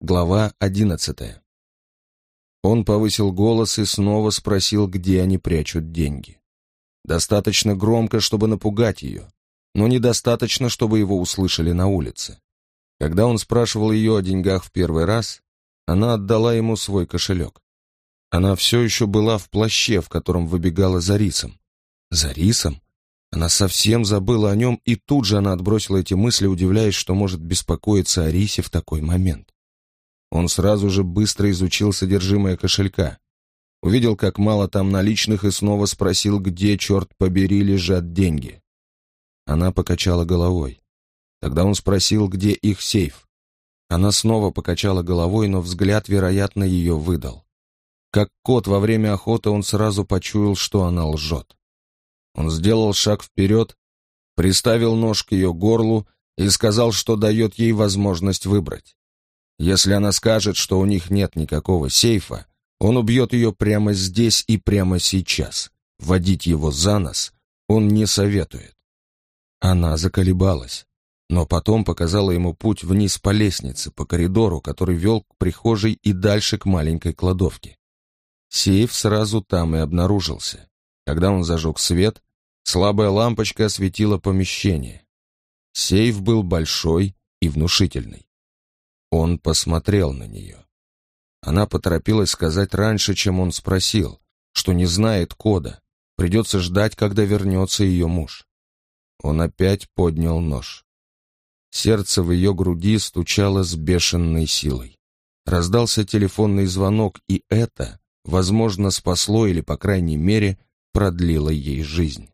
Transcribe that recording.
Глава одиннадцатая. Он повысил голос и снова спросил, где они прячут деньги. Достаточно громко, чтобы напугать ее, но недостаточно, чтобы его услышали на улице. Когда он спрашивал ее о деньгах в первый раз, она отдала ему свой кошелек. Она все еще была в плаще, в котором выбегала за рисом. За рисом? Она совсем забыла о нем, и тут же она отбросила эти мысли, удивляясь, что может беспокоиться о рисе в такой момент. Он сразу же быстро изучил содержимое кошелька. Увидел, как мало там наличных, и снова спросил, где, черт побери, лежат деньги. Она покачала головой. Тогда он спросил, где их сейф. Она снова покачала головой, но взгляд, вероятно, ее выдал. Как кот во время охоты, он сразу почуял, что она лжет. Он сделал шаг вперед, приставил нож к ее горлу и сказал, что дает ей возможность выбрать. Если она скажет, что у них нет никакого сейфа, он убьет ее прямо здесь и прямо сейчас. Водить его за нос он не советует. Она заколебалась, но потом показала ему путь вниз по лестнице, по коридору, который вел к прихожей и дальше к маленькой кладовке. Сейф сразу там и обнаружился. Когда он зажег свет, слабая лампочка осветила помещение. Сейф был большой и внушительный. Он посмотрел на нее. Она поторопилась сказать раньше, чем он спросил, что не знает кода, придется ждать, когда вернется ее муж. Он опять поднял нож. Сердце в ее груди стучало с бешеной силой. Раздался телефонный звонок, и это, возможно, спасло или, по крайней мере, продлило ей жизнь.